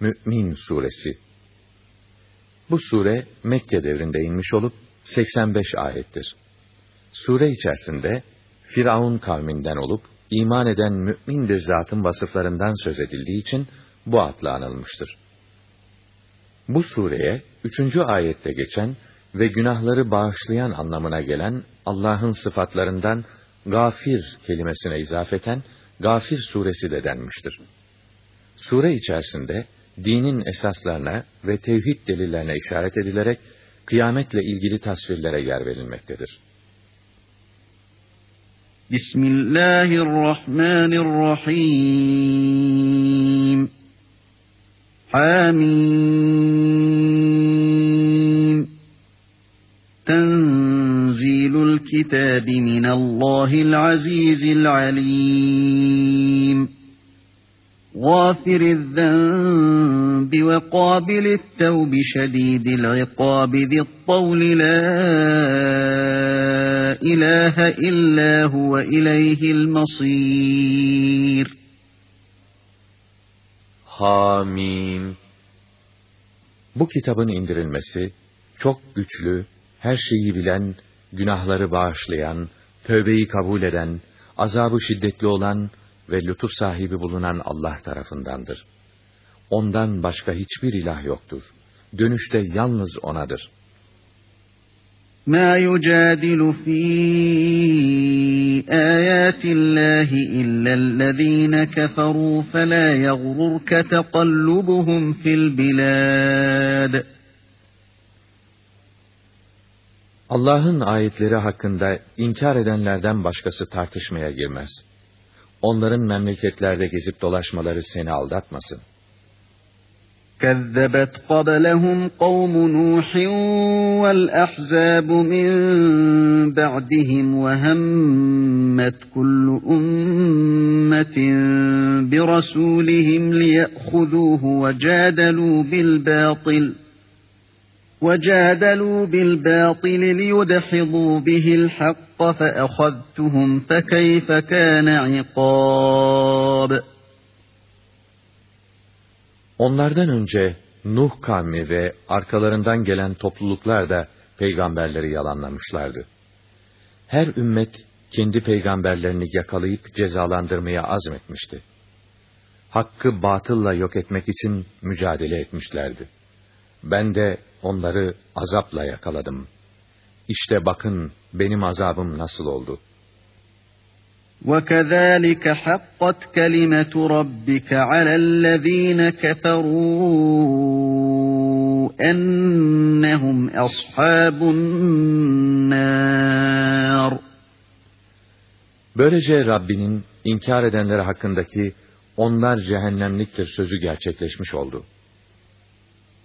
Mü'min suresi. Bu sure Mekke devrinde inmiş olup 85 ayettir. Sure içerisinde Firavun kavminden olup iman eden mümin bir zatın vasıflarından söz edildiği için bu adla anılmıştır. Bu sureye üçüncü ayette geçen ve günahları bağışlayan anlamına gelen Allah'ın sıfatlarından gafir kelimesine izafeten Gafir suresi de denmiştir. Sure içerisinde dinin esaslarına ve tevhid delillerine işaret edilerek kıyametle ilgili tasvirlere yer verilmektedir. Bismillahirrahmanirrahim. Hamim. Tenzilul kitabi minallahil azizil alim. غافر الذنب وقابل التوب شديد العقاب ذي الطول لا إله إلا هو إليه المصير Hamim Bu kitabın indirilmesi çok güçlü, her şeyi bilen, günahları bağışlayan, tövbeyi kabul eden, azabı şiddetli olan ve lütuf sahibi bulunan Allah tarafındandır. Ondan başka hiçbir ilah yoktur. Dönüşte yalnız O'nadır. مَا يُجَادِلُ فِي آيَاتِ اللّٰهِ إِلَّا الَّذ۪ينَ كَفَرُوا فَلَا يَغْرُرْكَ تَقَلُّبُهُمْ فِي الْبِلَادِ Allah'ın ayetleri hakkında inkar edenlerden başkası tartışmaya girmez onların memleketlerde gezip dolaşmaları seni aldatmasın. كذبت قبلهم قوم نوح والأحزاب من بعدهم وهمت كل أمة برسولهم ليأخذوه وجادلوا بالباطل وَجَادَلُوا بِالْبَاطِلِ لِيُدْحِضُوا بِهِ الْحَقَّ فَأَخَذْتُهُمْ فَكَيْفَ كَانَ عِقَابِ Onlardan önce Nuh kavmi ve arkalarından gelen topluluklar da peygamberleri yalanlamışlardı. Her ümmet kendi peygamberlerini yakalayıp cezalandırmaya azmetmişti. Hakkı batılla yok etmek için mücadele etmişlerdi. Ben de onları azapla yakaladım. İşte bakın benim azabım nasıl oldu. وَكَذَٰلِكَ حَقَّتْ كَلِمَةُ رَبِّكَ عَلَى الَّذ۪ينَ كَفَرُوا اَنَّهُمْ أَصْحَابُ النَّارِ Böylece Rabbinin inkar edenler hakkındaki onlar cehennemliktir sözü gerçekleşmiş oldu.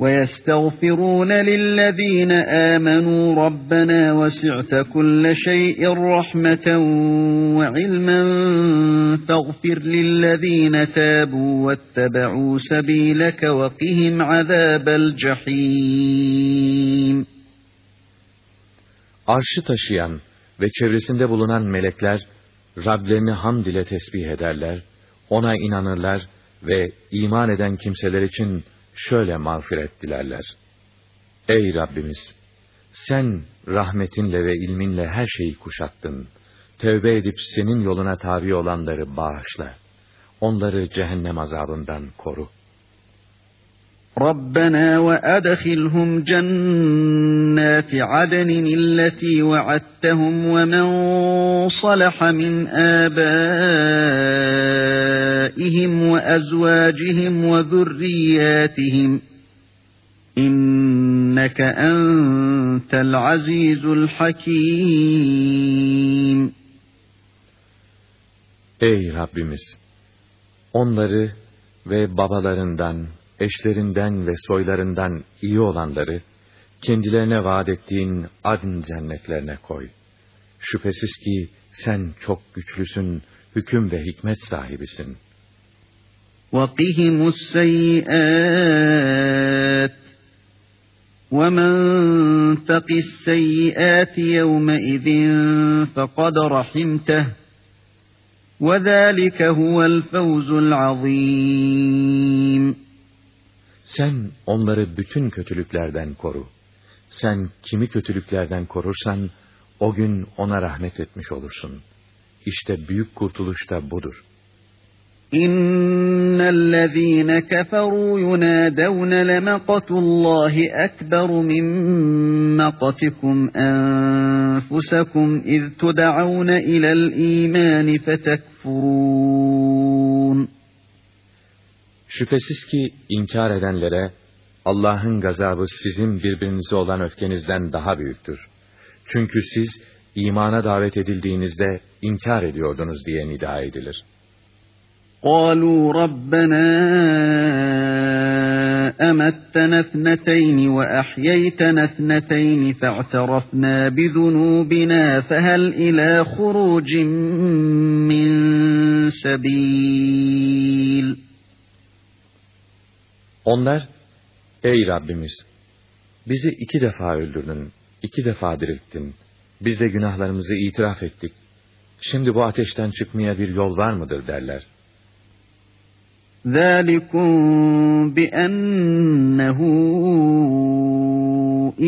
ويستغفرون للذين آمنوا ربنا وسعت كل شيء رحمة وعلما فاغفر للذين تابوا واتبعوا سبيلك وقهم عذاب الجحيم Arşı taşıyan ve çevresinde bulunan melekler Rablerini hamd ile tesbih ederler, ona inanırlar ve iman eden kimseler için şöyle mağfiret dilerler. Ey Rabbimiz! Sen rahmetinle ve ilminle her şeyi kuşattın. Tövbe edip senin yoluna tabi olanları bağışla. Onları cehennem azabından koru. رَبَّنَا وَأَدْخِلْهُمْ جَنَّاتِ عَدْنٍ الَّتِي وَعَدتَّهُمْ وَمَنْ صَلَحَ مِنْ آبَائِهِمْ وَأَزْوَاجِهِمْ وَذُرِّيَّاتِهِمْ إِنَّكَ أَنْتَ الْعَزِيزُ الْحَكِيمُ Ey Rabbimiz! Onları ve babalarından, eşlerinden ve soylarından iyi olanları, kendilerine vaat ettiğin adn cennetlerine koy. Şüphesiz ki sen çok güçlüsün, hüküm ve hikmet sahibisin. وَقِهِمُ السَّيِّئَاتِ وَمَنْ تَقِ السَّيِّئَاتِ يَوْمَئِذٍ فَقَدْ رَحِمْتَهُ وَذَٰلِكَ هُوَ الْفَوْزُ الْعَظِيمُ sen onları bütün kötülüklerden koru. Sen kimi kötülüklerden korursan, o gün ona rahmet etmiş olursun. İşte büyük kurtuluş da budur. İnnellezîne keferû yunâdevne lemeqatullâhi ekberu min meqatikum enfusekum iz tud'avne ilel îmâni fetekfurûn. Şüphesiz ki inkar edenlere Allah'ın gazabı sizin birbirinize olan öfkenizden daha büyüktür. Çünkü siz imana davet edildiğinizde inkar ediyordunuz diye nida edilir. قالوا ربنا أمتنا اثنتين وأحييتنا اثنتين فاعترفنا بذنوبنا فهل إلى خروج من سبيل Onlar, ey Rabbimiz, bizi iki defa öldürdün, iki defa dirilttin. Biz de günahlarımızı itiraf ettik. Şimdi bu ateşten çıkmaya bir yol var mıdır derler. ذَٰلِكُمْ بِأَنَّهُ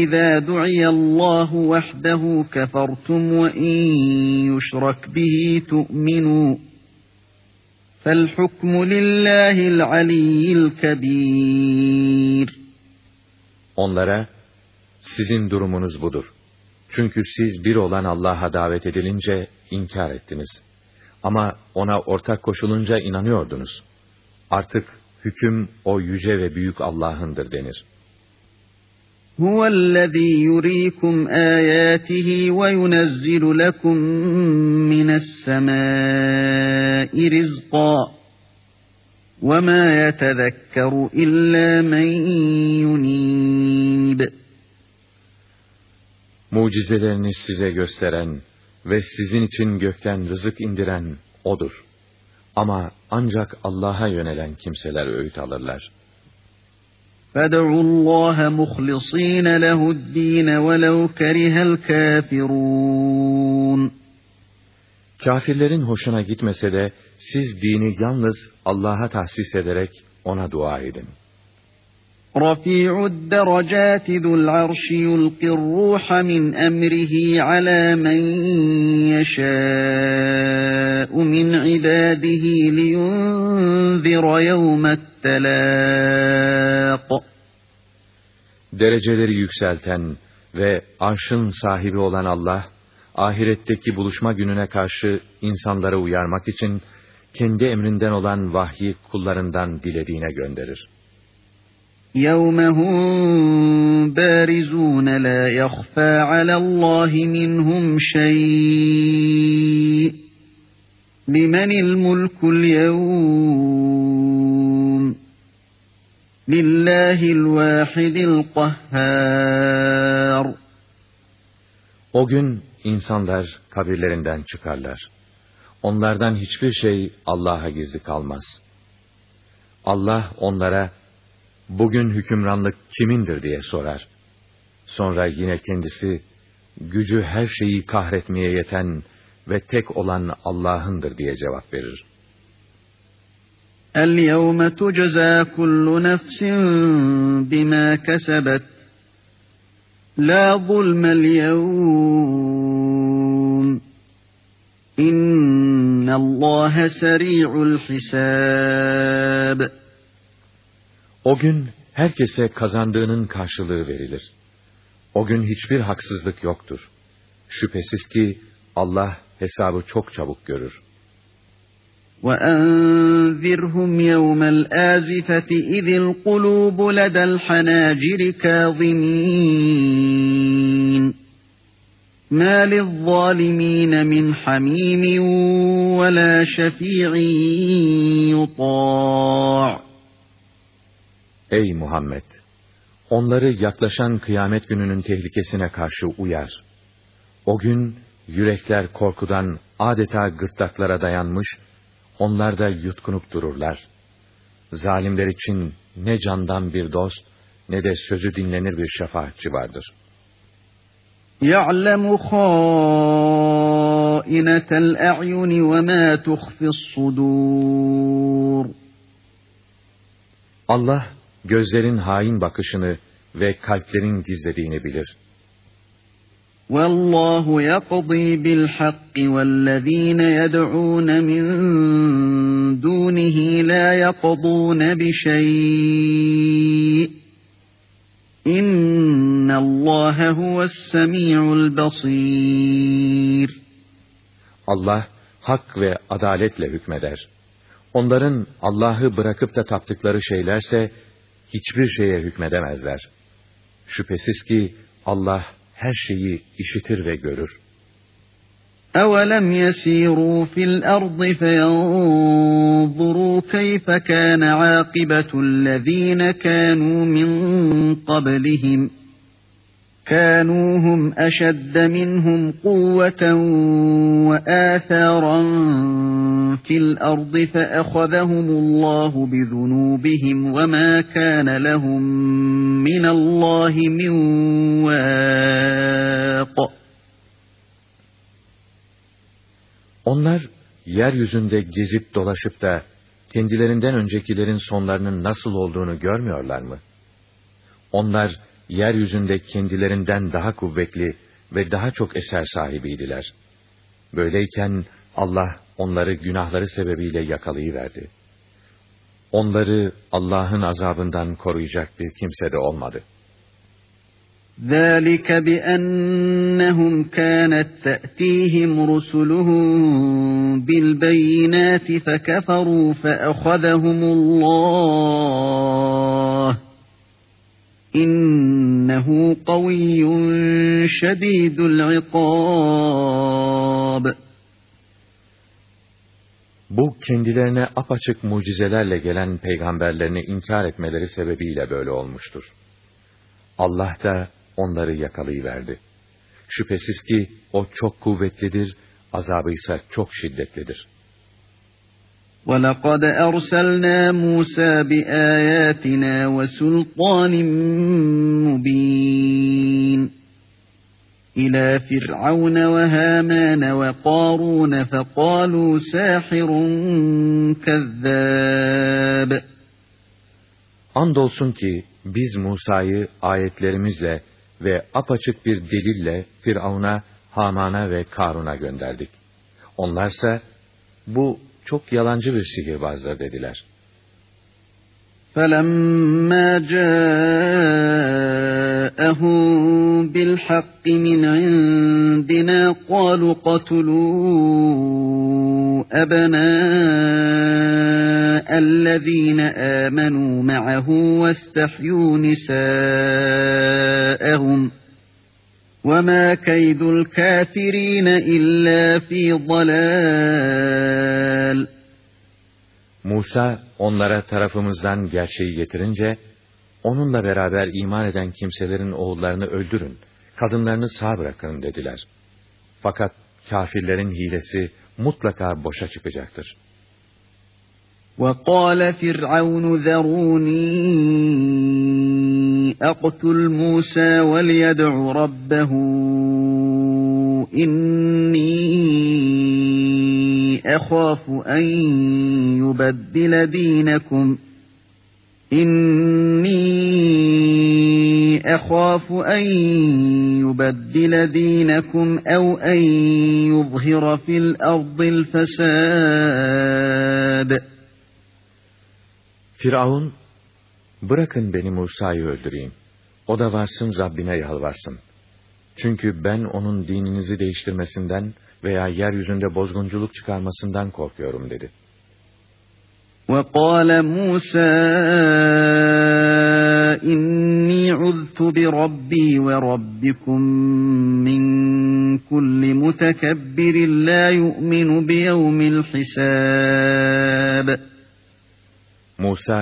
إِذَا دُعِيَ اللّٰهُ وَحْدَهُ كَفَرْتُمْ وَإِنْ يُشْرَكْ بِهِ تُؤْمِنُوا فَالْحُكْمُ لِلّٰهِ الْعَلِيِّ الْكَبِيرِ Onlara, sizin durumunuz budur. Çünkü siz bir olan Allah'a davet edilince inkar ettiniz. Ama ona ortak koşulunca inanıyordunuz. Artık hüküm o yüce ve büyük Allah'ındır denir. هُوَ الَّذ۪ي يُر۪يكُمْ آيَاتِهِ وَيُنَزِّلُ لَكُمْ مِنَ السَّمَاءِ رِزْقًا وَمَا يَتَذَكَّرُ إِلَّا مَنْ يُنِيبُ Mucizelerini size gösteren ve sizin için gökten rızık indiren O'dur. Ama ancak Allah'a yönelen kimseler öğüt alırlar. فَدَعُوا اللّٰهَ مُخْلِص۪ينَ لَهُ الد۪ينَ وَلَوْ كَرِهَ الْكَافِرُونَ Kafirlerin hoşuna gitmese de siz dini yalnız Allah'a tahsis ederek ona dua edin. رَفِيعُ الدَّرَجَاتِ ذُو الْعَرْشِ يُلْقِي الرُّوحَ مِنْ أَمْرِهِ عَلَى مَنْ يَشَاءُ مِنْ عِبَادِهِ لِيُنْذِرَ يَوْمَ التَّلَاقِ Dereceleri yükselten ve arşın sahibi olan Allah, ahiretteki buluşma gününe karşı insanları uyarmak için, kendi emrinden olan vahyi kullarından dilediğine gönderir. يَوْمَ هُمْ بَارِزُونَ لَا يَخْفَى عَلَى اللّٰهِ مِنْهُمْ شَيْءٍ لِمَنِ الْمُلْكُ الْيَوْمِ Lillahil vahidil kahhar. O gün insanlar kabirlerinden çıkarlar. Onlardan hiçbir şey Allah'a gizli kalmaz. Allah onlara bugün hükümranlık kimindir diye sorar. Sonra yine kendisi gücü her şeyi kahretmeye yeten ve tek olan Allah'ındır diye cevap verir.'' الْيَوْمَ تُجْزَى كُلُّ نَفْسٍ بِمَا كَسَبَتْ لَا ظُلْمَ الْيَوْمِ اِنَّ اللّٰهَ سَرِيعُ الْحِسَابِ O gün herkese kazandığının karşılığı verilir. O gün hiçbir haksızlık yoktur. Şüphesiz ki Allah hesabı çok çabuk görür. وَأَنذِرْهُمْ يَوْمَ الْآزِفَةِ إِذِ الْقُلُوبُ لَدَى الْحَنَاجِرِ كَاظِمِينَ مَا لِلظَّالِمِينَ مِنْ حَمِيمٍ وَلَا شَفِيعٍ يُطَاعٍ Ey Muhammed! Onları yaklaşan kıyamet gününün tehlikesine karşı uyar. O gün yürekler korkudan adeta gırtlaklara dayanmış, onlar da yutkunup dururlar. Zalimler için ne candan bir dost, ne de sözü dinlenir bir şefaatçi vardır. يَعْلَمُ خَائِنَةَ الْأَعْيُنِ وَمَا تُخْفِي الصُّدُورُ Allah, gözlerin hain bakışını ve kalplerin gizlediğini bilir. Vallahu yaqdi bil hakki vellezine yed'un min dunihi la yaqdun bi şey. İnnallaha huves semiul basir. Allah hak ve adaletle hükmeder. Onların Allah'ı bırakıp da taptıkları şeylerse hiçbir şeye hükmedemezler. Şüphesiz ki Allah her şeyi işitir ve görür. أَوَلَمْ يَسِيرُوا فِي الْأَرْضِ فَيَنْظُرُوا كَيْفَ كَانَ عَاقِبَةُ الَّذِينَ كَانُوا مِنْ قَبْلِهِمْ كَانُوا هُمْ أَشَدَّ مِنْهُمْ قُوَّةً وَآثَارًا فِي الْأَرْضِ فَأَخَذَهُمُ اللَّهُ بِذُنُوبِهِمْ وَمَا كَانَ لَهُمْ مِنَ اللَّهِ مِنْ وَاقٍ Onlar yeryüzünde gezip dolaşıp da kendilerinden öncekilerin sonlarının nasıl olduğunu görmüyorlar mı? Onlar yeryüzünde kendilerinden daha kuvvetli ve daha çok eser sahibiydiler. Böyleyken Allah onları günahları sebebiyle yakalayıverdi. Onları Allah'ın azabından koruyacak bir kimse de olmadı. ذَٰلِكَ بِأَنَّهُمْ كَانَتْ تَأْتِيهِمْ رُسُلُهُم بِالْبَيِّنَاتِ فَكَفَرُوا فَأَخَذَهُمُ اللَّهُ İnnehu kaviyyun şedidul ikab. Bu kendilerine apaçık mucizelerle gelen peygamberlerini inkar etmeleri sebebiyle böyle olmuştur. Allah da onları yakalayıverdi. Şüphesiz ki o çok kuvvetlidir, azabı ise çok şiddetlidir.'' وَلَقَدْ أَرْسَلْنَا مُوسَى بِآيَاتِنَا وَسُلْطَانٍ مُبِينٍ إِلَى فِرْعَوْنَ وَهَامَانَ وَقَارُونَ فَقَالُوا سَاحِرٌ كَذَّابٌ Andolsun ki biz Musa'yı ayetlerimizle ve apaçık bir delille Firavun'a, Haman'a ve Karun'a gönderdik. Onlarsa bu çok yalancı bir sihirbazdır dediler. فَلَمَّا جَاءَهُم بِالْحَقِّ مِنْ عِنْدِنَا قَالُوا قَتُلُوا أَبْنَاءَ الَّذِينَ آمَنُوا مَعَهُ وَاسْتَحْيُوا نِسَاءَهُمْ ۚ وَمَا كَيْدُ الْكَافِرِينَ إِلَّا فِي ضَلَالٍ Musa onlara tarafımızdan gerçeği getirince, onunla beraber iman eden kimselerin oğullarını öldürün, kadınlarını sağ bırakın dediler. Fakat kafirlerin hilesi mutlaka boşa çıkacaktır. وَقَالَ فِرْعَوْنُ ذَرُونِي أقتل موسى وليدع ربه. إني أخاف أن يبدل دينكم. إني أخاف أن يبدل دينكم أو أن يظهر في الأرض الفساد. Firavun Bırakın beni Musa'yı öldüreyim. O da varsın Rabbine yalvarsın. Çünkü ben onun dininizi değiştirmesinden veya yeryüzünde bozgunculuk çıkarmasından korkuyorum dedi. وَقَالَ مُوسَى إِنِّي عُذْتُ بِرَبِّي وَرَبِّكُمْ مِنْ كُلِّ مُتَكَبِّرٍ لَا يُؤْمِنُ بِيَوْمِ الْحِسَابِ Musa,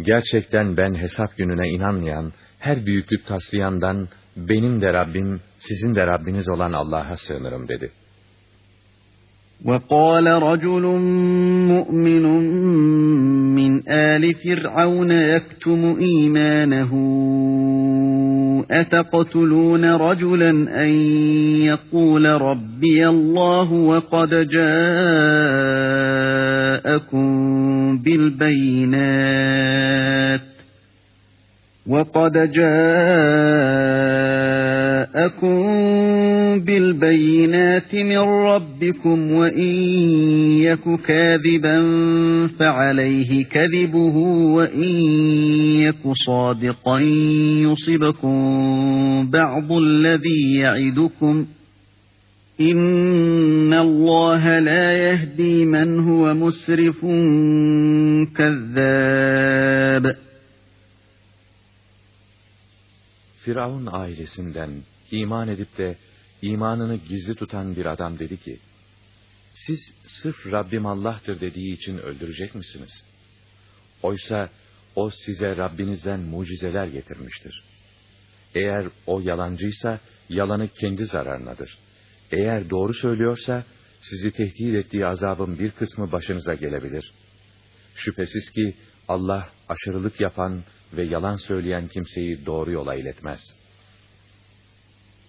Gerçekten ben hesap gününe inanmayan, her büyüklük taslayandan, benim de Rabbim, sizin de Rabbiniz olan Allah'a sığınırım dedi. وقال رجل مؤمن من آل فرعون يكتم إيمانه. أتقتلون رجلا أن يقول ربي الله وقد جاءكم بالبينات. وقد جاءكم بالبينات من ربكم وإن يك كاذبا فعليه كذبه وإن يك صادقا يصبكم بعض الذي يعدكم إن الله لا يهدي من هو مسرف كذاب. Firavun ailesinden iman edip de imanını gizli tutan bir adam dedi ki, siz sırf Rabbim Allah'tır dediği için öldürecek misiniz? Oysa o size Rabbinizden mucizeler getirmiştir. Eğer o yalancıysa yalanı kendi zararınadır. Eğer doğru söylüyorsa sizi tehdit ettiği azabın bir kısmı başınıza gelebilir. Şüphesiz ki Allah aşırılık yapan ve yalan söyleyen kimseyi doğru yola iletmez.''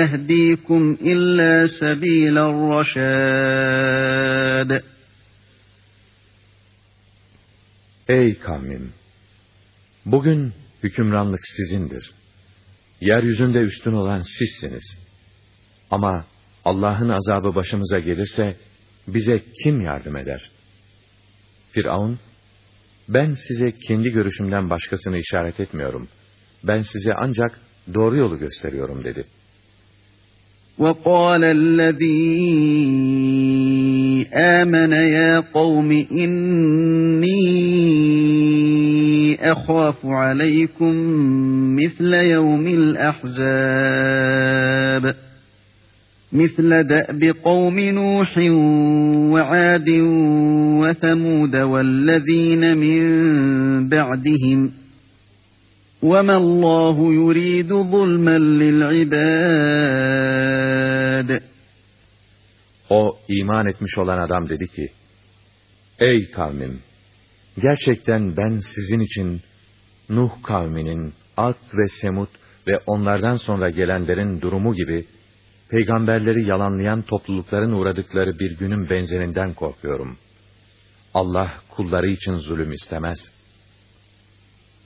أهديكم إلا سبيل الرشاد Ey kavmim! Bugün hükümranlık sizindir. Yeryüzünde üstün olan sizsiniz. Ama Allah'ın azabı başımıza gelirse, bize kim yardım eder? Firavun, ben size kendi görüşümden başkasını işaret etmiyorum. Ben size ancak doğru yolu gösteriyorum dedi. وقال الذي آمن يا قوم إني أخاف عليكم مثل يوم الأحزاب مثل دأب قوم نوح وعاد وثمود والذين من بعدهم وَمَا اللّٰهُ يُرِيدُ ظُلْمًا لِلْعِبَادِ O iman etmiş olan adam dedi ki, Ey kavmim! Gerçekten ben sizin için Nuh kavminin, Ad ve Semud ve onlardan sonra gelenlerin durumu gibi, peygamberleri yalanlayan toplulukların uğradıkları bir günün benzerinden korkuyorum. Allah kulları için zulüm istemez.''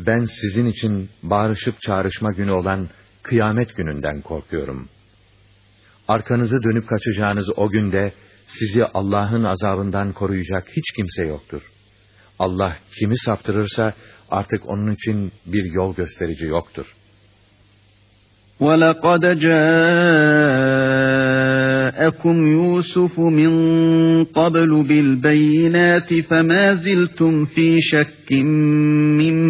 ben sizin için bağırışıp çağrışma günü olan kıyamet gününden korkuyorum. Arkanızı dönüp kaçacağınız o günde sizi Allah'ın azabından koruyacak hiç kimse yoktur. Allah kimi saptırırsa artık onun için bir yol gösterici yoktur. وَلَقَدْ جَاءَكُمْ يُوسُفُ مِنْ قَبْلُ بِالْبَيِّنَاتِ فَمَا زِلْتُمْ فِي شَكٍّ مِّمَّا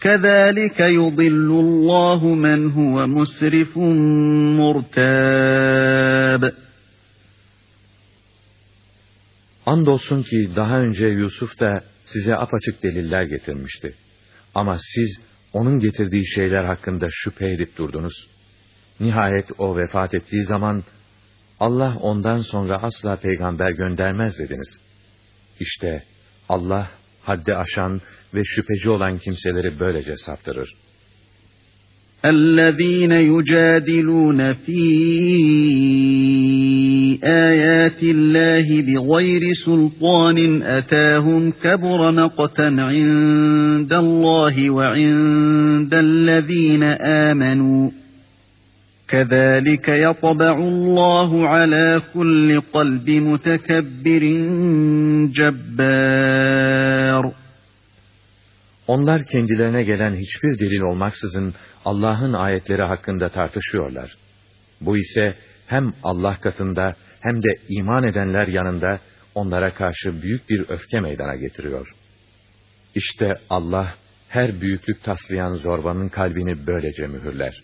كذلك يضل الله من هو مسرف مرتاب Andolsun ki daha önce Yusuf da size apaçık deliller getirmişti. Ama siz onun getirdiği şeyler hakkında şüphe edip durdunuz. Nihayet o vefat ettiği zaman, Allah ondan sonra asla peygamber göndermez dediniz. İşte Allah haddi aşan ve şüpheci olan kimseleri böylece saptırır. اَلَّذ۪ينَ يُجَادِلُونَ ف۪ي آيَاتِ اللّٰهِ بِغَيْرِ سُلْطَانٍ أَتَاهُمْ كَبُرَ مَقْتًا عِنْدَ اللّٰهِ وَعِنْدَ الَّذ۪ينَ آمَنُوا كَذَٰلِكَ يَطْبَعُ اللّٰهُ عَلَى كُلِّ قَلْبِ مُتَكَبِّرٍ جَبَّارٍ Onlar kendilerine gelen hiçbir delil olmaksızın Allah'ın ayetleri hakkında tartışıyorlar. Bu ise hem Allah katında hem de iman edenler yanında onlara karşı büyük bir öfke meydana getiriyor. İşte Allah her büyüklük taslayan zorbanın kalbini böylece mühürler.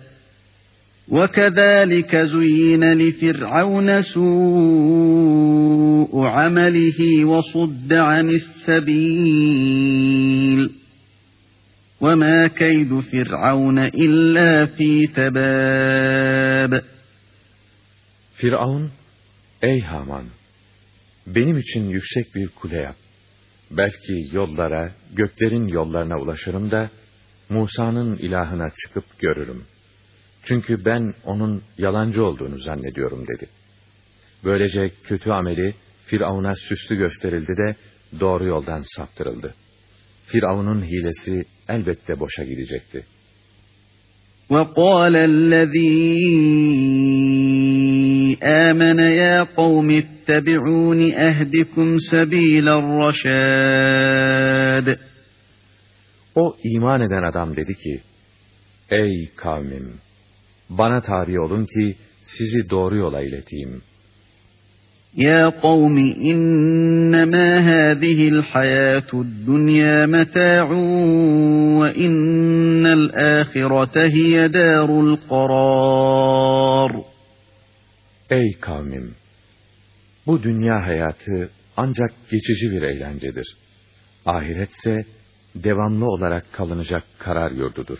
وَكَذَٰلِكَ زُيِّنَ لِفِرْعَوْنَ سُوءُ عَمَلِهِ وَصُدَّ عَنِ السَّبِيلِ وَمَا كَيْدُ فِرْعَوْنَ إِلَّا فِي تَبَابٍ Firavun, ey Haman! Benim için yüksek bir kule yap. Belki yollara, göklerin yollarına ulaşırım da, Musa'nın ilahına çıkıp görürüm. Çünkü ben onun yalancı olduğunu zannediyorum dedi. Böylece kötü ameli Firavun'a süslü gösterildi de doğru yoldan saptırıldı. Firavun'un hilesi elbette boşa gidecekti. وَقَالَ الَّذ۪ي آمَنَ يَا قَوْمِ اتَّبِعُونِ اَهْدِكُمْ سَب۪يلَ الرَّشَادِ O iman eden adam dedi ki, Ey kavmim! bana tabi olun ki sizi doğru yola ileteyim. Ya kavmi innema hadihil hayatud dunya meta'un ve innel ahirete hiye darul karar. Ey kavmim! Bu dünya hayatı ancak geçici bir eğlencedir. Ahiretse devamlı olarak kalınacak karar yurdudur.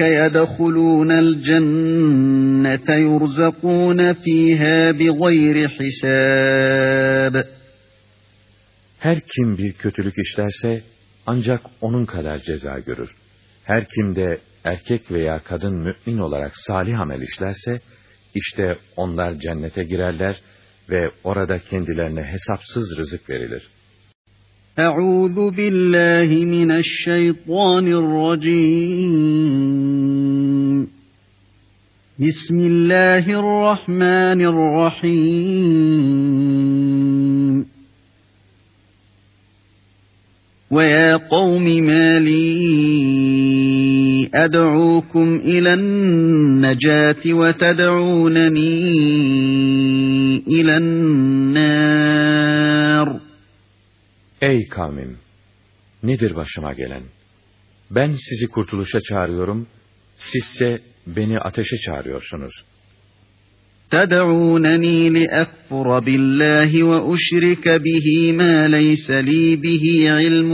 يدخلون الجنة يرزقون فيها بغير حساب Her kim bir kötülük işlerse ancak onun kadar ceza görür. Her kim de erkek veya kadın mümin olarak salih amel işlerse işte onlar cennete girerler ve orada kendilerine hesapsız rızık verilir. أعوذ بالله من الشيطان الرجيم. بسم الله الرحمن الرحيم. ويا قوم ما لي أدعوكم إلى النجاة وتدعونني إلى النار. Ey kavmim! Nedir başıma gelen? Ben sizi kurtuluşa çağırıyorum, sizse beni ateşe çağırıyorsunuz. تدعونني لأكفر بالله وأشرك به ما ليس لي به علم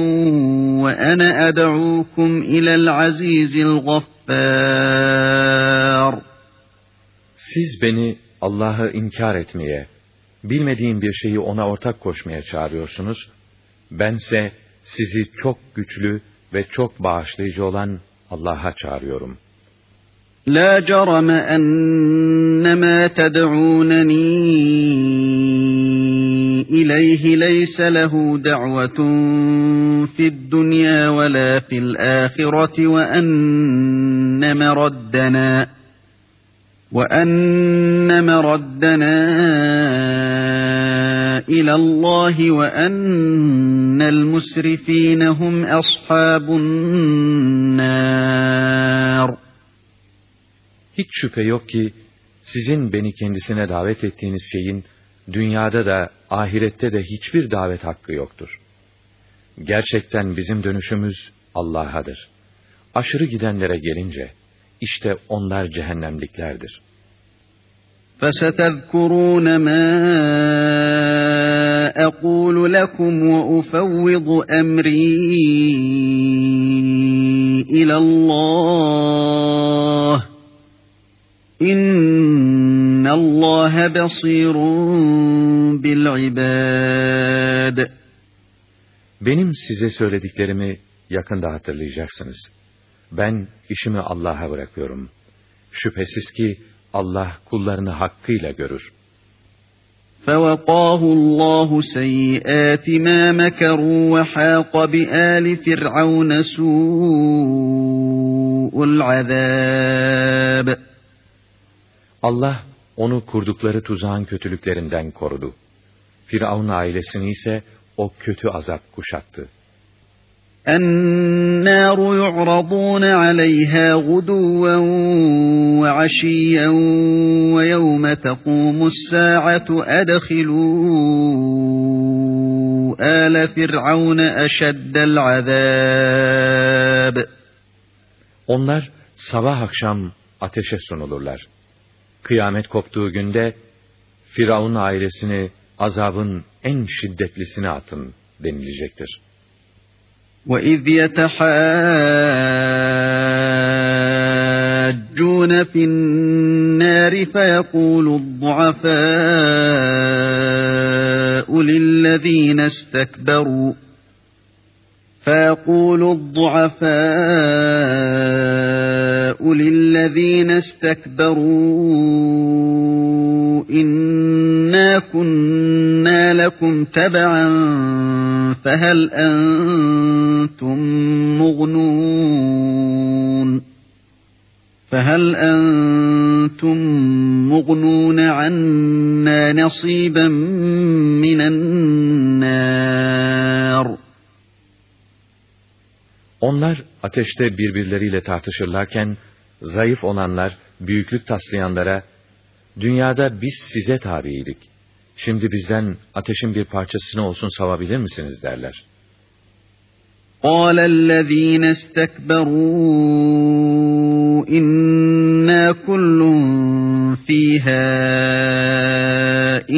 وأنا أدعوكم إلى العزيز الغفار Siz beni Allah'ı inkar etmeye, bilmediğim bir şeyi ona ortak koşmaya çağırıyorsunuz Bense sizi çok güçlü ve çok bağışlayıcı olan Allah'a çağırıyorum. La jarama ennema ted'uneni ileyhi leyse lehu da'vetun fid dunya ve la fil ahireti ve enneme raddenâ. وأن مردنا إلى الله وأن المسرفين هم أصحاب النار Hiç şüphe yok ki sizin beni kendisine davet ettiğiniz şeyin dünyada da ahirette de hiçbir davet hakkı yoktur. Gerçekten bizim dönüşümüz Allah'adır. Aşırı gidenlere gelince işte onlar cehennemliklerdir. فَسَتَذْكُرُونَ مَا أَقُولُ لَكُمْ وَأُفَوِّضُ أَمْرِي إِلَى اللّٰهِ إِنَّ اللّٰهَ بَصِيرٌ بِالْعِبَادِ Benim size söylediklerimi yakında hatırlayacaksınız. Ben işimi Allah'a bırakıyorum. Şüphesiz ki Allah kullarını hakkıyla görür. فَوَقَاهُ اللّٰهُ سَيِّئَاتِ مَا مَكَرُوا وَحَاقَ بِآلِ فِرْعَوْنَ سُوءُ الْعَذَابِ Allah onu kurdukları tuzağın kötülüklerinden korudu. Firavun ailesini ise o kötü azap kuşattı. النار يعرضون عليها غدوا وعشيا ويوم تقوم الساعة أدخلوا آل فرعون أشد العذاب Onlar sabah akşam ateşe sunulurlar. Kıyamet koptuğu günde Firavun ailesini azabın en şiddetlisine atın denilecektir. وَإِذْ يَتَحَاجُّونَ فِي النَّارِ فَيَقُولُ الضُّعَفَاءُ لِلَّذِينَ اسْتَكْبَرُوا فيقول الضعفاء للذين استكبروا إنا كنا لكم تبعا فهل أنتم مغنون فهل أنتم مغنون عنا نصيبا من النار Onlar ateşte birbirleriyle tartışırlarken, zayıf olanlar, büyüklük taslayanlara, dünyada biz size tabiydik. Şimdi bizden ateşin bir parçasını olsun savabilir misiniz derler. قال الذين استكبروا إنا كل فيها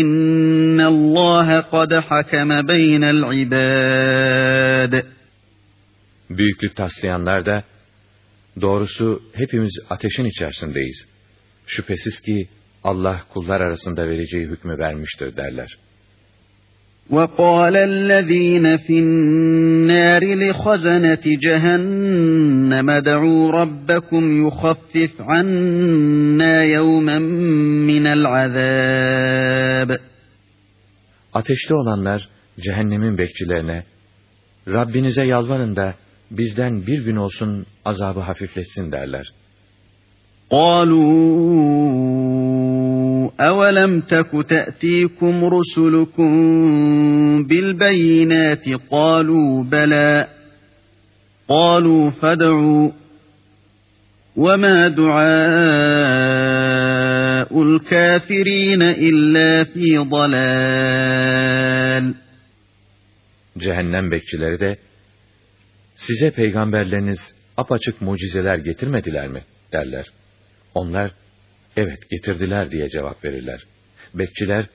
إن الله قد حكم بين العباد Büyüklük taslayanlar da, doğrusu hepimiz ateşin içerisindeyiz. Şüphesiz ki Allah kullar arasında vereceği hükmü vermiştir derler. وقال الذين في النار لخزنة جهنم ادعوا ربكم يخفف عنا يوما من العذاب Ateşte olanlar cehennemin bekçilerine, Rabbinize yalvarın da bizden bir gün olsun azabı hafifletsin derler. قالوا أولم تك تأتيكم رسلكم بالبينات قالوا بلى قالوا فادعوا وما دعاء الكافرين إلا في ضلال Cehennem bekçileri de, size peygamberleriniz apaçık mucizeler getirmediler mi? derler. Onlar, evet getirdiler diye cevap verirler. Bekçiler,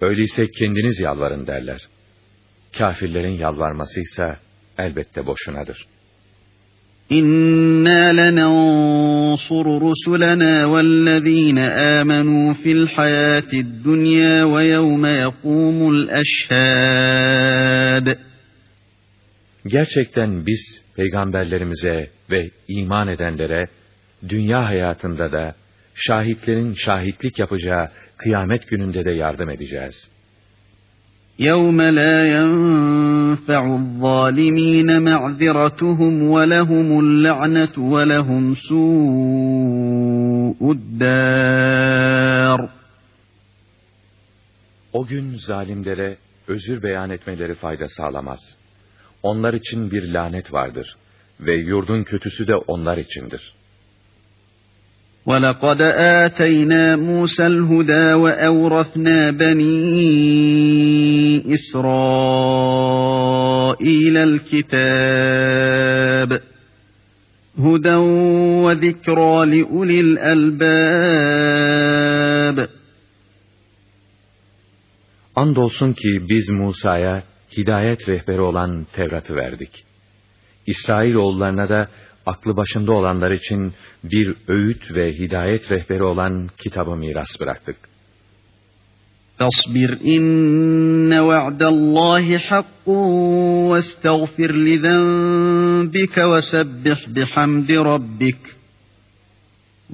öyleyse kendiniz yalvarın derler. Kafirlerin yalvarması ise elbette boşunadır. İnna lenansuru rusulana vellezina amanu fil hayatid dunya ve yevme yekumul eşhad. Gerçekten biz peygamberlerimize ve iman edenlere dünya hayatında da şahitlerin şahitlik yapacağı kıyamet gününde de yardım edeceğiz. يَوْمَ لَا يَنْفَعُ الظَّالِمِينَ مَعْذِرَتُهُمْ وَلَهُمُ اللَّعْنَةُ وَلَهُمْ سُوءُ الدَّارِ O gün zalimlere özür beyan etmeleri fayda sağlamaz. Onlar için bir lanet vardır ve yurdun kötüsü de onlar içindir. وَلَقَدْ آتَيْنَا مُوسَى الْهُدَى وَأَوْرَثْنَا بَنِي إِسْرَائِيلَ الْكِتَابَ هُدًى وَذِكْرَى لِأُولِي الْأَلْبَابِ Andolsun ki biz Musa'ya hidayet rehberi olan Tevrat'ı verdik. İsrail oğullarına da aklı başında olanlar için bir öğüt ve hidayet rehberi olan kitabı miras bıraktık. فاصبر إن وعد الله حق واستغفر لذنبك وسبح بحمد ربك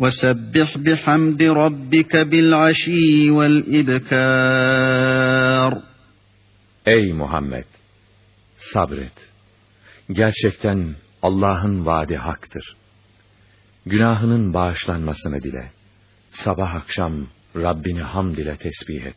وسبح بحمد ربك بالعشي والإبكار Ey Muhammed! Sabret. Gerçekten Allah'ın vaadi haktır. Günahının bağışlanmasını dile. Sabah akşam Rabbini hamd ile tesbih et.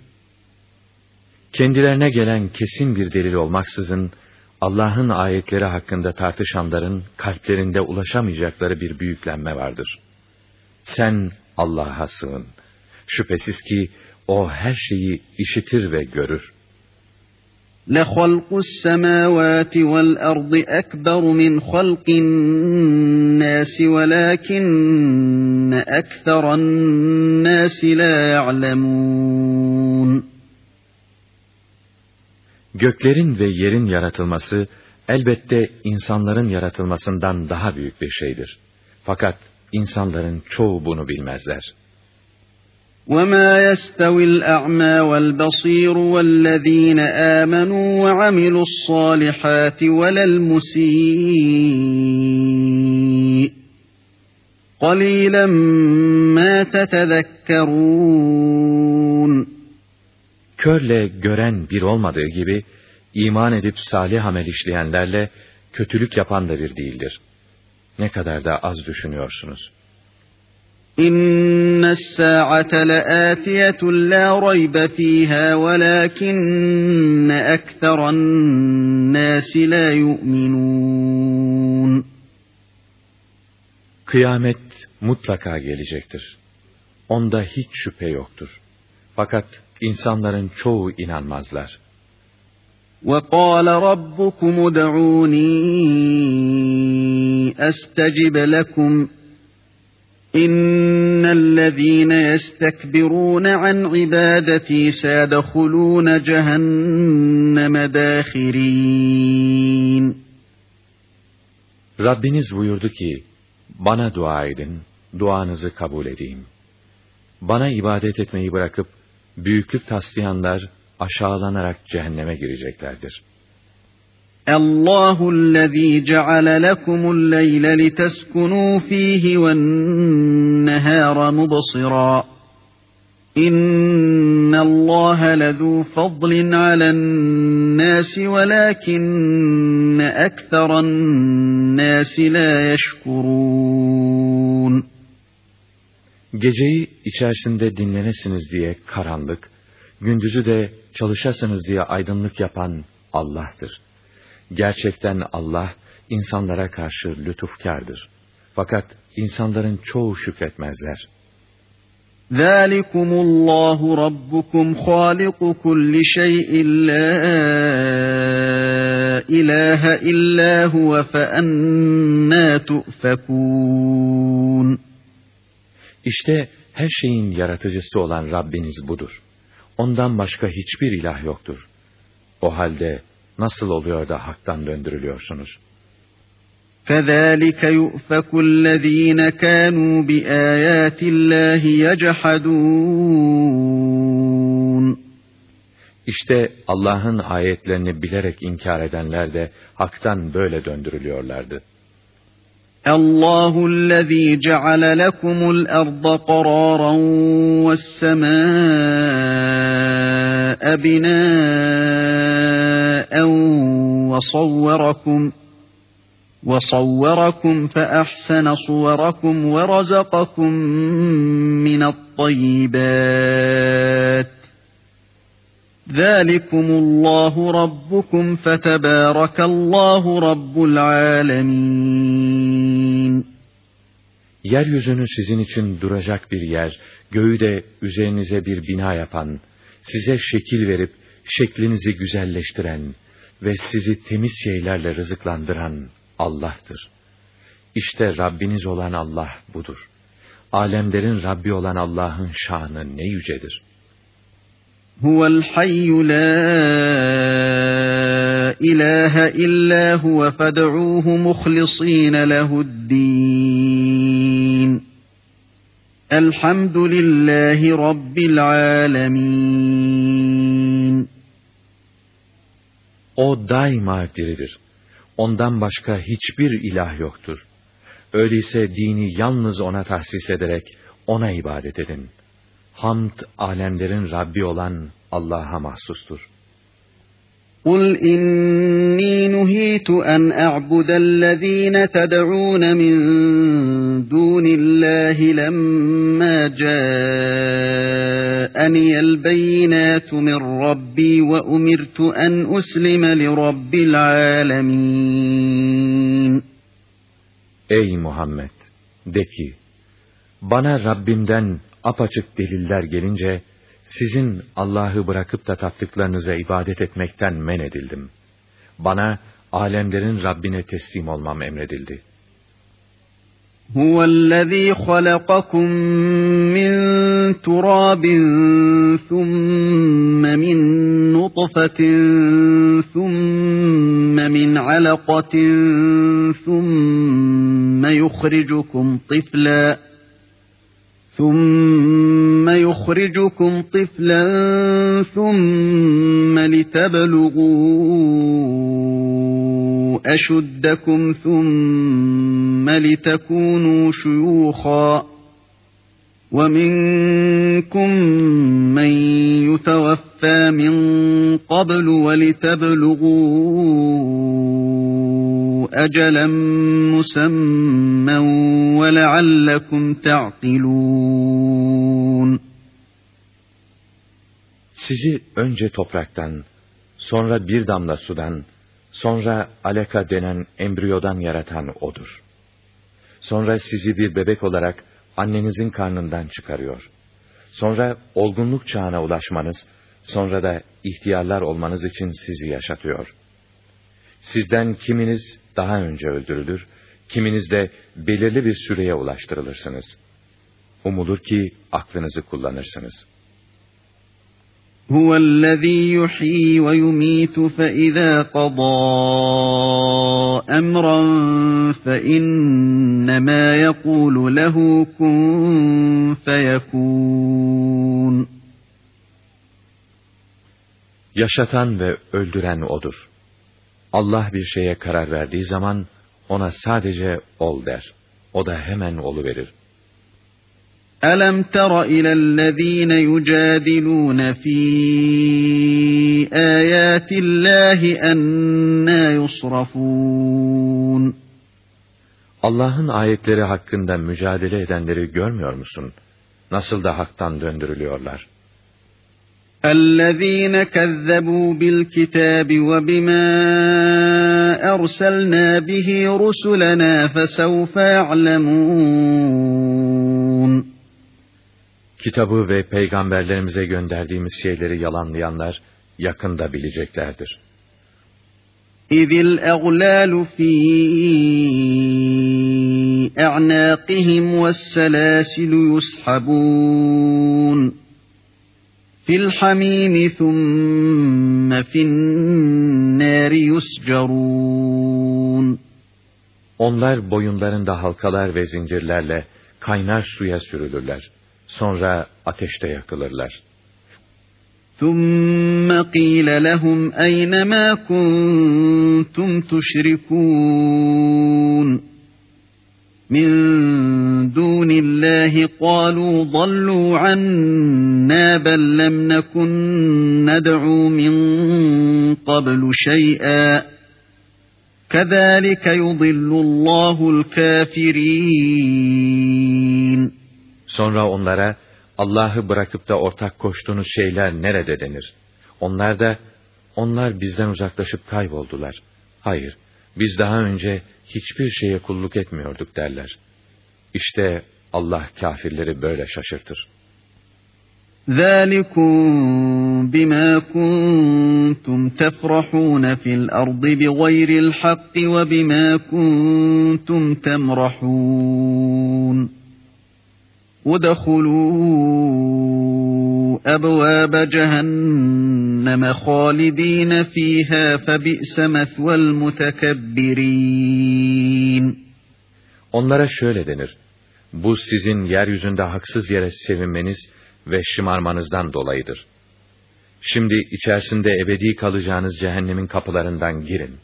Kendilerine gelen kesin bir delil olmaksızın, Allah'ın ayetleri hakkında tartışanların kalplerinde ulaşamayacakları bir büyüklenme vardır. Sen Allah'a sığın. Şüphesiz ki O her şeyi işitir ve görür. لَخَلْقُ السَّمَاوَاتِ وَالْأَرْضِ أَكْبَرُ مِنْ خَلْقِ النَّاسِ وَلَكِنَّ أَكْثَرَ النَّاسِ لَا يَعْلَمُونَ Göklerin ve yerin yaratılması elbette insanların yaratılmasından daha büyük bir şeydir. Fakat insanların çoğu bunu bilmezler. وَمَا يَسْتَوِي الْأَعْمَى وَالْبَصِيرُ وَالَّذ۪ينَ آمَنُوا وَعَمِلُوا الصَّالِحَاتِ وَلَا الْمُسِيءِ قَلِيلًا مَا تَتَذَكَّرُونَ Körle gören bir olmadığı gibi, iman edip salih amel işleyenlerle kötülük yapan da bir değildir. Ne kadar da az düşünüyorsunuz. İnne s-sa'ate le'atiyetun la raybe fiha velakinne la yu'minun. Kıyamet mutlaka gelecektir. Onda hiç şüphe yoktur. Fakat insanların çoğu inanmazlar. وَقَالَ رَبُّكُمُ ادْعُونِي أَسْتَجِبْ لَكُمْ إِنَّ الَّذ۪ينَ يَسْتَكْبِرُونَ عَنْ عِبَادَتِي سَيَدْخُلُونَ جَهَنَّمَ دَاخِرِينَ Rabbiniz buyurdu ki, bana dua edin, duanızı kabul edeyim. Bana ibadet etmeyi bırakıp, büyüklük taslayanlar aşağılanarak cehenneme gireceklerdir. Allahu allazi ceale lekumul leyle liteskunu fihi ven nehara mubsira. İnna Allah lezu fadlin alen nasi velakinne ekseran nasi la yeşkurun. Geceyi içerisinde dinlenesiniz diye karanlık, gündüzü de çalışasınız diye aydınlık yapan Allah'tır. Gerçekten Allah insanlara karşı lütufkardır. Fakat insanların çoğu şükretmezler. ذَٰلِكُمُ اللّٰهُ رَبُّكُمْ خَالِقُ كُلِّ شَيْءٍ لَا إِلَٰهَ إِلَّا هُوَ فَأَنَّا تُؤْفَكُونَ İşte her şeyin yaratıcısı olan Rabbiniz budur. Ondan başka hiçbir ilah yoktur. O halde Nasıl oluyor da haktan döndürülüyorsunuz? كَذَٰلِكَ يُؤْفَكُ الَّذ۪ينَ كَانُوا بِآيَاتِ اللّٰهِ يَجْحَدُونَ İşte Allah'ın ayetlerini bilerek inkar edenler de haktan böyle döndürülüyorlardı. الله الذي جعل لكم الأرض قرارا والسماء بناء وصوركم وصوركم فأحسن صوركم ورزقكم من الطيبات. Zalikumullahu rabbukum fetebârakallahu rabbul âlemin. Yeryüzünü sizin için duracak bir yer, göğü de üzerinize bir bina yapan, size şekil verip şeklinizi güzelleştiren ve sizi temiz şeylerle rızıklandıran Allah'tır. İşte Rabbiniz olan Allah budur. Alemlerin Rabbi olan Allah'ın şanı ne yücedir.'' هو الحي لا إله إلا هو فادعوه مخلصين له الدين الحمد لله رب العالمين O daima diridir. Ondan başka hiçbir ilah yoktur. Öyleyse dini yalnız ona tahsis ederek ona ibadet edin.'' Hamd alemlerin Rabbi olan Allah'a mahsustur. قُلْ إِنِّي نُهِيتُ أَنْ أَعْبُدَ الَّذ۪ينَ تَدْعُونَ مِنْ دُونِ اللّٰهِ لَمَّا جَاءَنِيَ الْبَيِّنَاتُ مِنْ رَبِّي وَأُمِرْتُ أَنْ أُسْلِمَ لِرَبِّ الْعَالَمِينَ Ey Muhammed! De ki, bana Rabbimden apaçık deliller gelince, sizin Allah'ı bırakıp da taptıklarınıza ibadet etmekten men edildim. Bana, alemlerin Rabbine teslim olmam emredildi. هُوَ الَّذ۪ي خَلَقَكُم مِّن تُرَابٍ ثُمَّ مِن نُطْفَةٍ ثُمَّ مِنْ عَلَقَةٍ ثُمَّ يُخْرِجُكُمْ طِفْلًا ثُمَّ يُخْرِجُكُمْ طِفْلًا ثُمَّ لِتَبْلُغُوا أَشُدَّكُمْ ثُمَّ لِتَكُونُوا شُيُوخًا وَمِنكُم مَّن يُتَوَفَّىٰ مِن قَبْلُ وَلِتَبْلُغُوا أَجَلًا مُّسَمًّى وَلَعَلَّكُمْ تَعْقِلُونَ Sizi önce topraktan, sonra bir damla sudan, sonra aleka denen embriyodan yaratan O'dur. Sonra sizi bir bebek olarak annenizin karnından çıkarıyor. Sonra olgunluk çağına ulaşmanız, sonra da ihtiyarlar olmanız için sizi yaşatıyor. Sizden kiminiz daha önce öldürülür, kiminiz de belirli bir süreye ulaştırılırsınız. Umulur ki aklınızı kullanırsınız.'' هُوَ الَّذ۪ي يُحْيِي وَيُم۪يتُ فَاِذَا قَضَى اَمْرًا فَاِنَّمَا يَقُولُ لَهُ كُنْ فَيَكُونُ Yaşatan ve öldüren O'dur. Allah bir şeye karar verdiği zaman ona sadece ol der. O da hemen olu verir. أَلَمْ تَرَ إِلَى الَّذ۪ينَ يُجَادِلُونَ ف۪ي آيَاتِ اللّٰهِ أَنَّا يُصْرَفُونَ Allah'ın ayetleri hakkında mücadele edenleri görmüyor musun? Nasıl da haktan döndürülüyorlar. الذين كذبوا بالكتاب وبما أرسلنا به رسلنا فسوف يعلمون Kitabı ve peygamberlerimize gönderdiğimiz şeyleri yalanlayanlar yakında bileceklerdir. اِذِ الْاَغْلَالُ ف۪ي اَعْنَاقِهِمْ وَالسَّلَاسِلُ يُسْحَبُونَ في الحميم ثم في النار يسجرون Onlar boyunlarında halkalar ve zincirlerle kaynar suya sürülürler. Sonra ateşte yakılırlar. ثُمَّ قِيلَ لَهُمْ أَيْنَ مَا كُنْتُمْ تُشْرِكُونَ مِنْ دُونِ اللّٰهِ قَالُوا ضَلُّوا عَنَّا بَلْ لَمْ نَكُنْ نَدْعُو مِنْ قَبْلُ شَيْئًا كَذَٰلِكَ يُضِلُّ اللّٰهُ الْكَافِرِينَ Sonra onlara, Allah'ı bırakıp da ortak koştuğunuz şeyler nerede denir? Onlar da, onlar bizden uzaklaşıp kayboldular. Hayır, biz daha önce hiçbir şeye kulluk etmiyorduk derler. İşte Allah kafirleri böyle şaşırtır. ذَٰلِكُمْ بِمَا كُنْتُمْ تَفْرَحُونَ فِي الْأَرْضِ بِغَيْرِ الْحَقِّ وَبِمَا كُنْتُمْ تَمْرَحُونَ ادخلوا أبواب جهنم خالدين فيها فبئس مثوى المتكبرين Onlara şöyle denir. Bu sizin yeryüzünde haksız yere sevinmeniz ve şımarmanızdan dolayıdır. Şimdi içerisinde ebedi kalacağınız cehennemin kapılarından girin.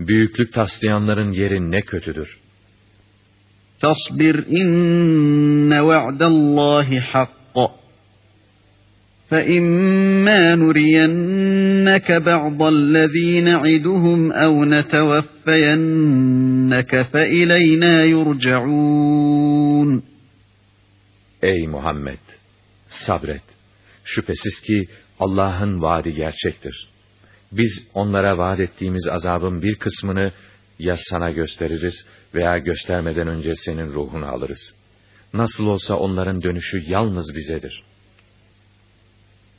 Büyüklük taslayanların yeri ne kötüdür. فاصبر إن وعد الله حق فإما نرينك بعض الذي نعدهم أو نتوفينك فإلينا يرجعون Ey Muhammed! Sabret! Şüphesiz ki Allah'ın vaadi gerçektir. Biz onlara vaat ettiğimiz azabın bir kısmını ya sana gösteririz veya göstermeden önce senin ruhunu alırız. Nasıl olsa onların dönüşü yalnız bizedir.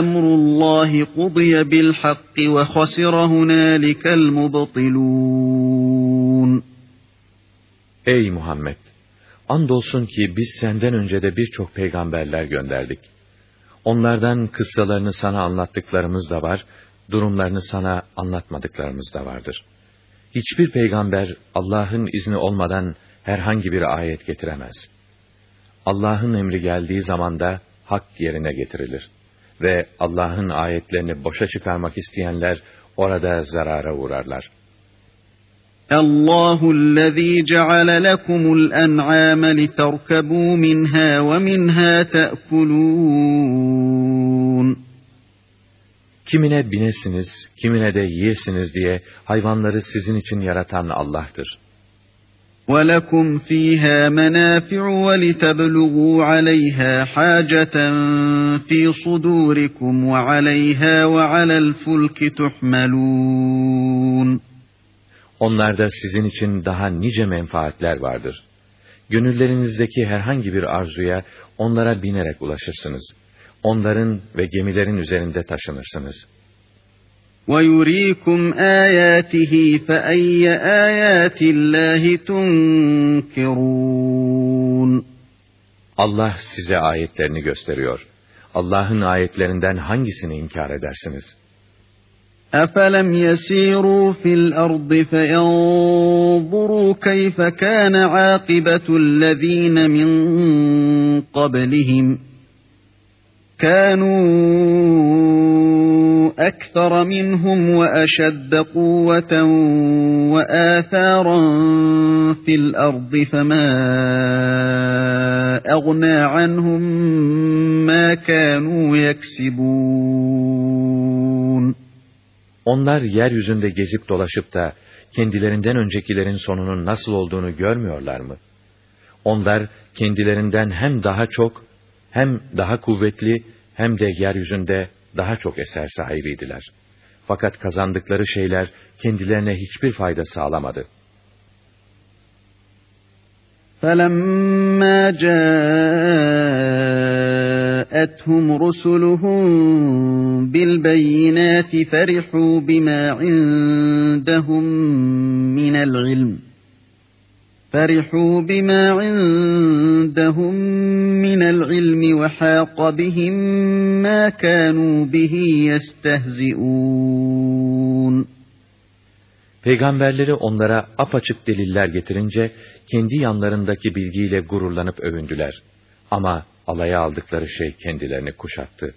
أَمْرُ اللَّهِ قُضِيَ بِالْحَقِّ وَخَسِرَ هُنَالِكَ الْمُبْطِلُونَ Ey Muhammed! Andolsun ki biz senden önce de birçok peygamberler gönderdik. Onlardan kıssalarını sana anlattıklarımız da var durumlarını sana anlatmadıklarımız da vardır. Hiçbir peygamber Allah'ın izni olmadan herhangi bir ayet getiremez. Allah'ın emri geldiği zaman da hak yerine getirilir. ve Allah'ın ayetlerini boşa çıkarmak isteyenler orada zarara uğrarlar. Allahu allazi ceale lekumul en'ame literkebu minha ve minha ta'kulun. Kimine binesiniz, kimine de yiyesiniz diye hayvanları sizin için yaratan Allah'tır. وَلَكُمْ فِيهَا مَنَافِعُ وَلِتَبْلُغُوا عَلَيْهَا حَاجَةً فِي صُدُورِكُمْ وَعَلَيْهَا وَعَلَى الْفُلْكِ تُحْمَلُونَ Onlarda sizin için daha nice menfaatler vardır. Gönüllerinizdeki herhangi bir arzuya onlara binerek ulaşırsınız.'' onların ve gemilerin üzerinde taşınırsınız. وَيُرِيكُمْ آيَاتِهِ فَأَيَّ آيَاتِ اللّٰهِ تُنْكِرُونَ Allah size ayetlerini gösteriyor. Allah'ın ayetlerinden hangisini inkar edersiniz? أَفَلَمْ يَسِيرُوا فِي الْأَرْضِ فَيَنْظُرُوا كَيْفَ كَانَ عَاقِبَةُ الَّذ۪ينَ مِنْ قَبْلِهِمْ كانوا أكثر منهم وأشد قوة وآثارا في الأرض فما أغنى عنهم ما كانوا يكسبون Onlar yeryüzünde gezip dolaşıp da kendilerinden öncekilerin sonunun nasıl olduğunu görmüyorlar mı? Onlar kendilerinden hem daha çok hem daha kuvvetli hem de yeryüzünde daha çok eser sahibiydiler. Fakat kazandıkları şeyler kendilerine hiçbir fayda sağlamadı. فَلَمَّا جَاءَتْهُمْ رُسُلُهُم بِالْبَيِّنَاتِ فَرِحُوا بِمَا عِندَهُم مِّنَ الْعِلْمِ فرحوا بما عندهم من العلم وحاق بهم ما كانوا به يستهزئون Peygamberleri onlara apaçık deliller getirince kendi yanlarındaki bilgiyle gururlanıp övündüler. Ama alaya aldıkları şey kendilerini kuşattı.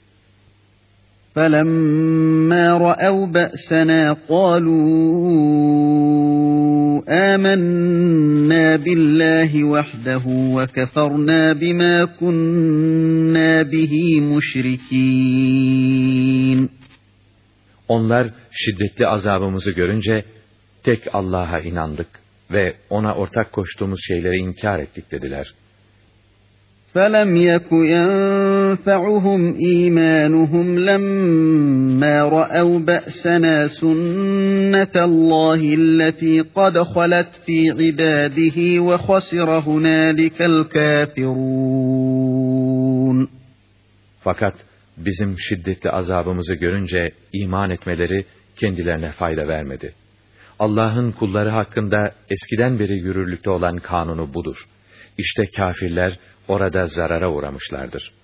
فَلَمَّا رَأَوْا بَأْسَنَا قَالُوا آمَنَّا بِاللّٰهِ وَحْدَهُ وَكَفَرْنَا بِمَا كُنَّا بِهِ مُشْرِكِينَ Onlar şiddetli azabımızı görünce tek Allah'a inandık ve ona ortak koştuğumuz şeyleri inkar ettik dediler. فَلَمْ يَكُ يَنْفَعُهُمْ إِيمَانُهُمْ لَمَّا رَأَوْا بَأْسَنَا سُنَّةَ اللّٰهِ الَّتِي قَدْ خَلَتْ فِي عِبَادِهِ وَخَسِرَ هُنَالِكَ الْكَافِرُونَ Fakat bizim şiddetli azabımızı görünce iman etmeleri kendilerine fayda vermedi. Allah'ın kulları hakkında eskiden beri yürürlükte olan kanunu budur. İşte kafirler orada zarara uğramışlardır.''